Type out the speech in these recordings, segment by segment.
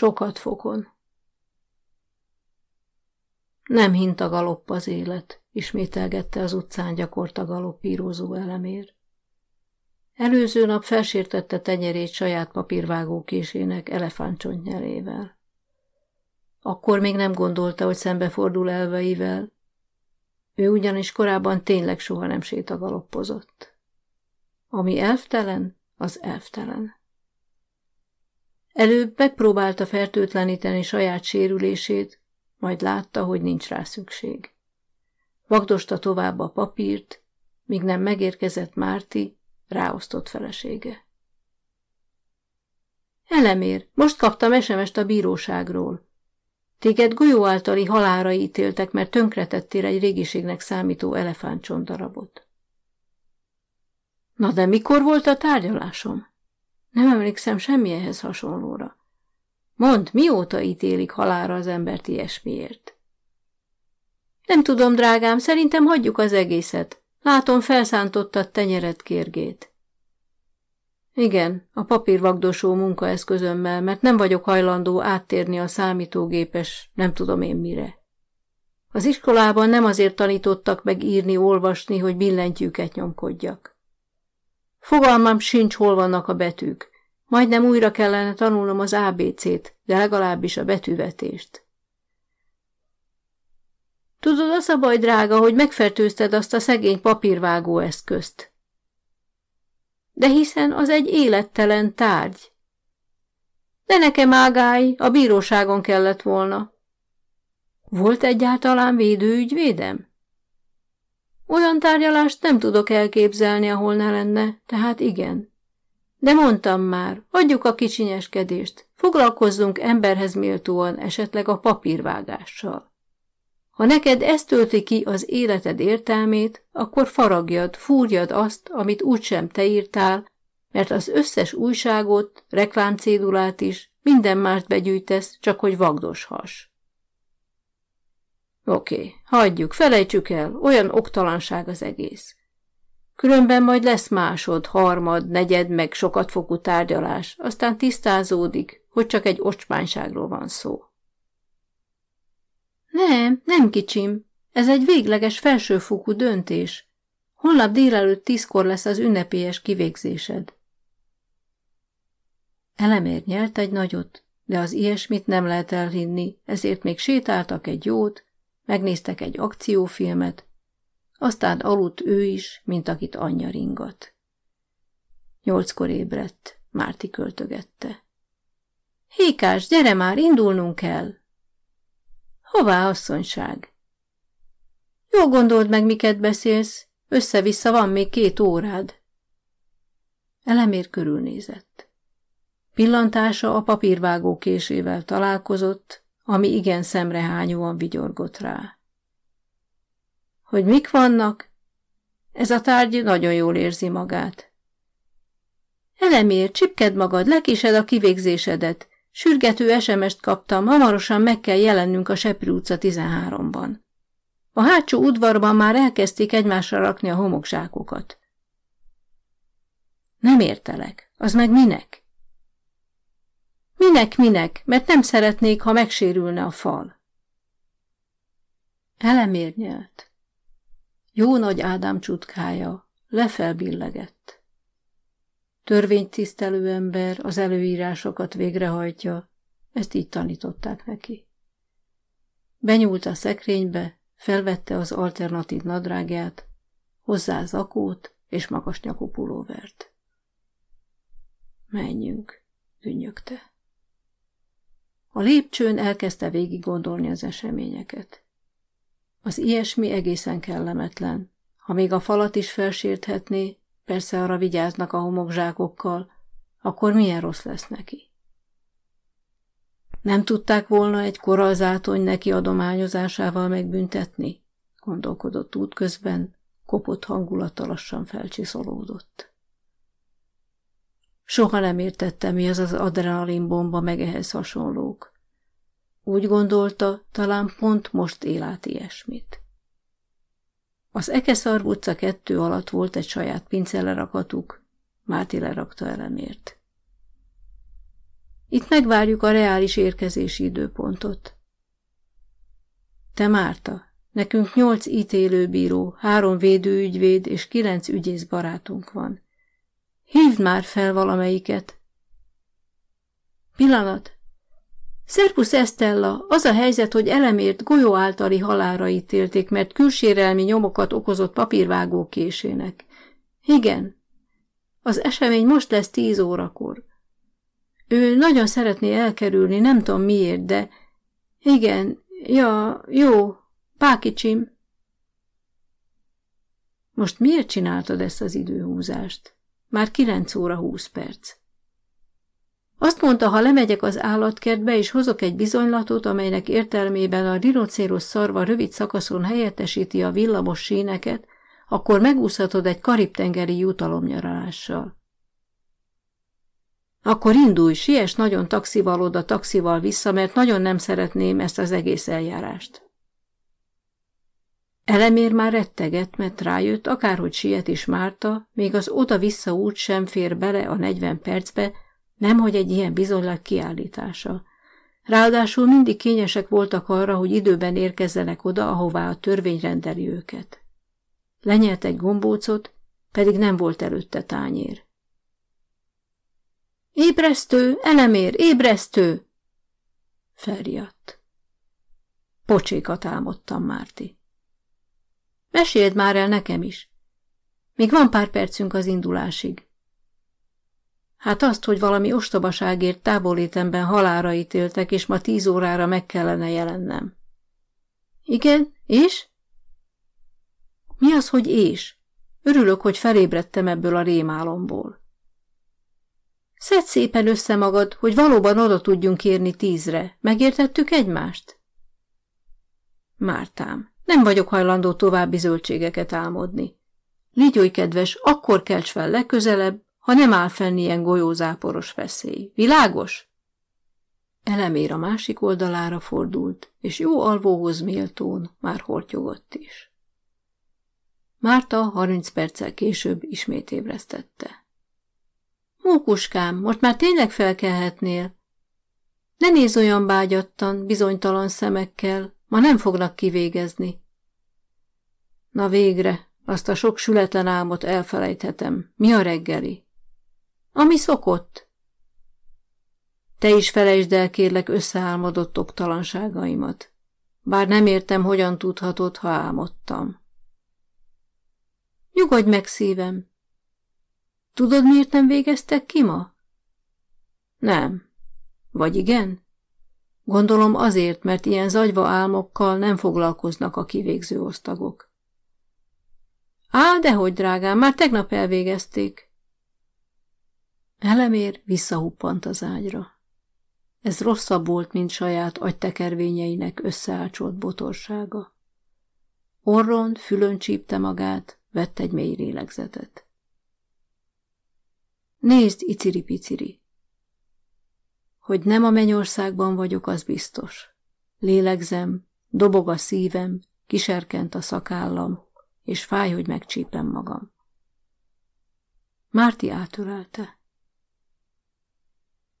Sokat fokon. Nem hint a galopp az élet, ismételgette az utcán gyakorta galoppírozó elemér. Előző nap felsértette tenyerét saját papírvágókésének elefántcsontnyelével. Akkor még nem gondolta, hogy szembefordul elveivel. Ő ugyanis korábban tényleg soha nem sétagaloppozott. Ami elftelen, az elftelen. Előbb megpróbálta fertőtleníteni saját sérülését, majd látta, hogy nincs rá szükség. Vagdosta tovább a papírt, míg nem megérkezett Márti, ráosztott felesége. Elemér, most kaptam sms a bíróságról. Téged golyó általi halára ítéltek, mert tönkretettél egy régiségnek számító elefántcsondarabot. Na de mikor volt a tárgyalásom? Nem emlékszem semmilyenhez hasonlóra. Mondd, mióta ítélik halára az embert ilyesmiért? Nem tudom, drágám, szerintem hagyjuk az egészet. Látom, felszántottad tenyeret kérgét. Igen, a papírvagdosó munkaeszközömmel, mert nem vagyok hajlandó áttérni a számítógépes, nem tudom én mire. Az iskolában nem azért tanítottak meg írni, olvasni, hogy billentyűket nyomkodjak. Fogalmam sincs, hol vannak a betűk. Majdnem újra kellene tanulnom az ABC-t, de legalábbis a betűvetést. Tudod, az a baj, drága, hogy megfertőzted azt a szegény papírvágó eszközt. De hiszen az egy élettelen tárgy. De nekem ágály, a bíróságon kellett volna. Volt egyáltalán védőügyvédem? Olyan tárgyalást nem tudok elképzelni, ahol ne lenne, tehát igen. De mondtam már, adjuk a kicsinyeskedést, foglalkozzunk emberhez méltóan esetleg a papírvágással. Ha neked ez tölti ki az életed értelmét, akkor faragjad, fúrjad azt, amit úgysem te írtál, mert az összes újságot, reklámcédulát is, minden mást begyűjtesz, csak hogy vagdoshas. Oké, hagyjuk, felejtsük el, olyan oktalanság az egész. Különben majd lesz másod, harmad, negyed, meg sokat fokú tárgyalás, aztán tisztázódik, hogy csak egy ocsmányságról van szó. Nem, nem kicsim. Ez egy végleges felsőfokú döntés. Holnap délelőtt tízkor lesz az ünnepélyes kivégzésed. Elemér nyelt egy nagyot, de az ilyesmit nem lehet elhinni, ezért még sétáltak egy jót, megnéztek egy akciófilmet, aztán aludt ő is, mint akit anyja ringat. Nyolckor ébredt, Márti költögette. Hékás, gyere már, indulnunk kell! Hová, asszonyság? Jó gondold meg, miket beszélsz, össze-vissza van még két órád. Elemér körülnézett. Pillantása a papírvágó késével találkozott, ami igen szemrehányóan vigyorgott rá. Hogy mik vannak? Ez a tárgy nagyon jól érzi magát. Elemér, csipked magad, lekésed a kivégzésedet. Sürgető SMS-t kaptam, hamarosan meg kell jelennünk a Sepri utca 13-ban. A hátsó udvarban már elkezdték egymásra rakni a homokzsákokat. Nem értelek. Az meg minek? Minek, minek, mert nem szeretnék, ha megsérülne a fal. Elemérnyelt. Jó nagy Ádám csutkája lefelbillegett. Törvénytisztelő ember az előírásokat végrehajtja, ezt így tanították neki. Benyúlt a szekrénybe, felvette az alternatív nadrágját, hozzá zakót és magas nyakú pulóvert. Menjünk, dünnyögte. A lépcsőn elkezdte végig gondolni az eseményeket. Az ilyesmi egészen kellemetlen. Ha még a falat is felsérthetné, persze arra vigyáznak a homokzsákokkal, akkor milyen rossz lesz neki. Nem tudták volna egy koralzátony neki adományozásával megbüntetni? Gondolkodott útközben, kopott hangulata lassan felcsiszolódott. Soha nem értette, mi az az adrenalinbomba meg ehhez hasonlók. Úgy gondolta, talán pont most él át ilyesmit. Az Ekeszarv utca kettő alatt volt egy saját pincelerakatuk, Máti lerakta elemért. Itt megvárjuk a reális érkezési időpontot. Te Márta, nekünk nyolc ítélőbíró, három védőügyvéd és kilenc ügyész barátunk van. Hívd már fel valamelyiket. Pillanat. Szerpusz Estella, az a helyzet, hogy elemért golyó általi halára ítélték, mert külsérelmi nyomokat okozott papírvágó késének. Igen. Az esemény most lesz tíz órakor. Ő nagyon szeretné elkerülni, nem tudom miért, de... Igen, ja, jó, pákicsim. Most miért csináltad ezt az időhúzást? Már kilenc óra húsz perc. Azt mondta, ha lemegyek az állatkertbe és hozok egy bizonylatot, amelynek értelmében a rinocéros szarva rövid szakaszon helyettesíti a villamos síneket, akkor megúszhatod egy karib-tengeri jutalomnyaralással. Akkor indulj, siess nagyon taxival oda, taxival vissza, mert nagyon nem szeretném ezt az egész eljárást. Elemér már retteget, mert rájött, akárhogy siet is Márta, még az oda-vissza út sem fér bele a negyven percbe, nemhogy egy ilyen bizonylag kiállítása. Ráadásul mindig kényesek voltak arra, hogy időben érkezzenek oda, ahová a törvény rendeli őket. Lenyelt egy gombócot, pedig nem volt előtte tányér. Ébresztő, elemér, ébresztő! Felriadt. Pocsékat álmodtam, Márti. Meséld már el nekem is. Még van pár percünk az indulásig. Hát azt, hogy valami ostobaságért távolétemben halára ítéltek, és ma tíz órára meg kellene jelennem. Igen, és? Mi az, hogy és? Örülök, hogy felébredtem ebből a rémálomból. Szedd szépen össze magad, hogy valóban oda tudjunk érni tízre. Megértettük egymást? Mártám, nem vagyok hajlandó további zöldségeket álmodni. Légy kedves, akkor kelts fel legközelebb, ha nem áll fenn ilyen golyózáporos veszély. Világos? Elemér a másik oldalára fordult, és jó alvóhoz méltón már hortyogott is. Márta harminc perccel később ismét ébresztette. Mókuskám, most már tényleg felkelhetnél? Ne nézz olyan bágyattan, bizonytalan szemekkel, ma nem fognak kivégezni. Na végre, azt a sok sületlen álmot elfelejthetem. Mi a reggeli? Ami szokott. Te is felejtsd el, kérlek, összeálmodott oktalanságaimat. Bár nem értem, hogyan tudhatod, ha álmodtam. Nyugodj meg, szívem, Tudod, miért nem végeztek ki ma? Nem. Vagy igen? Gondolom azért, mert ilyen zagyva álmokkal nem foglalkoznak a kivégző osztagok. Á, dehogy, drágám, már tegnap elvégezték. Elemér visszahuppant az ágyra. Ez rosszabb volt, mint saját agytekervényeinek összeácsolt botorsága. Orron, fülön csípte magát, vett egy mély lélegzetet. Nézd, iciri-piciri! Hogy nem a mennyországban vagyok, az biztos. Lélegzem, dobog a szívem, kiserkent a szakállam, és fáj, hogy megcsípem magam. Márti átölelte.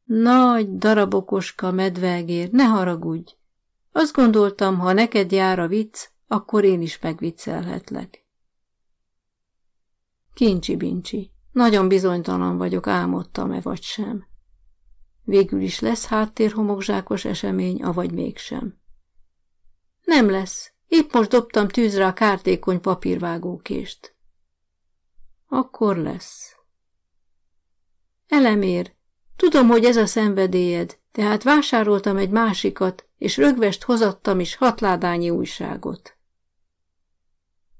Nagy darabokoska medvegér, ne haragudj! Azt gondoltam, ha neked jár a vicc, akkor én is megviccelhetlek. Kincsi-bincsi. Nagyon bizonytalan vagyok, álmodtam-e vagy sem. Végül is lesz háttérhomokzsákos esemény, avagy mégsem. Nem lesz. Épp most dobtam tűzre a kártékony papírvágókést. Akkor lesz. Elemér, tudom, hogy ez a szenvedélyed, tehát vásároltam egy másikat, és rögvest hozattam is hatládányi újságot.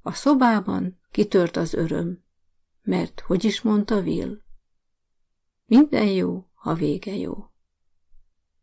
A szobában kitört az öröm. Mert hogy is mondta Will? Minden jó, ha vége jó.